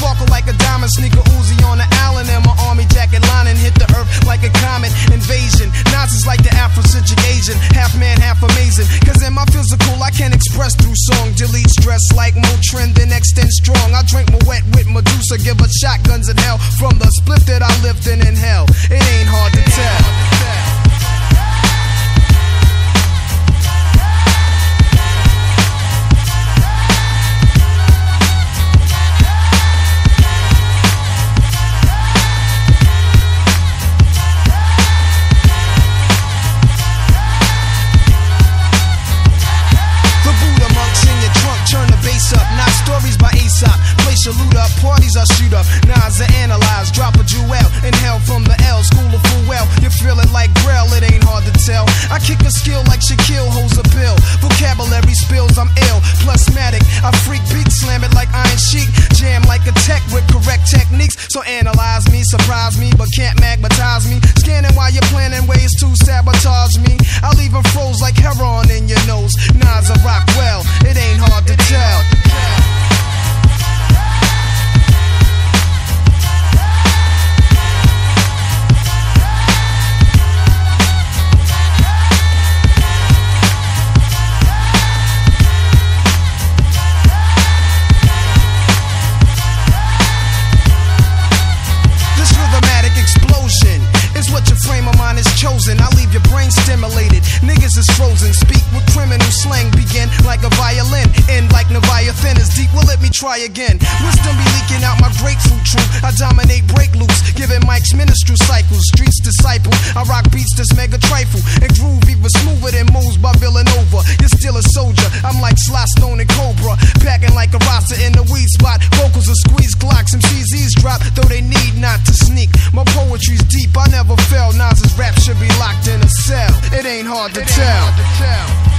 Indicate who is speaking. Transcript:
Speaker 1: Sparkle like a diamond, sneaker Uzi on the island, and my army jacket lining hit the earth like a comet invasion. Nazis like the Afrocentric Asian, half man, half amazing. Cause in my physical, I can express through song. Delete stress like Motrin, then extend strong. I drink my wet with Medusa, give her shotguns in hell from the split that I lived in in hell. Loot up, parties I shoot up. Nas I analyze, drop a jewel. Inhale from the L, school of full well. You feel it like Grail, it ain't hard to tell. I kick a skill like Shaquille holds a bill. Vocabulary spills, I'm ill. Plusmatic, I freak beat, slam it like Iron Sheik. Jam like a tech with correct techniques. So analyze me, surprise me, but can't magnetize me. Scanning while you're planning ways to sabotage me. I leave leave 'em froze like heroin in your nose. Like a violin. End like Leviathan is deep. Well, let me try again. Wisdom be leaking out my grapefruit true. I dominate break loops. Giving mics ministry cycles. Streets disciple. I rock beats that's mega trifle. And groove even smoother than moves by Villanova. You're still a soldier. I'm like Sly Stone and Cobra. Packing like a roster in the weed spot. Vocals are squeeze clocks. Some CZs drop. Though they need not to sneak. My poetry's deep. I never fell. Nas's rap should be locked in a cell. It ain't hard to tell.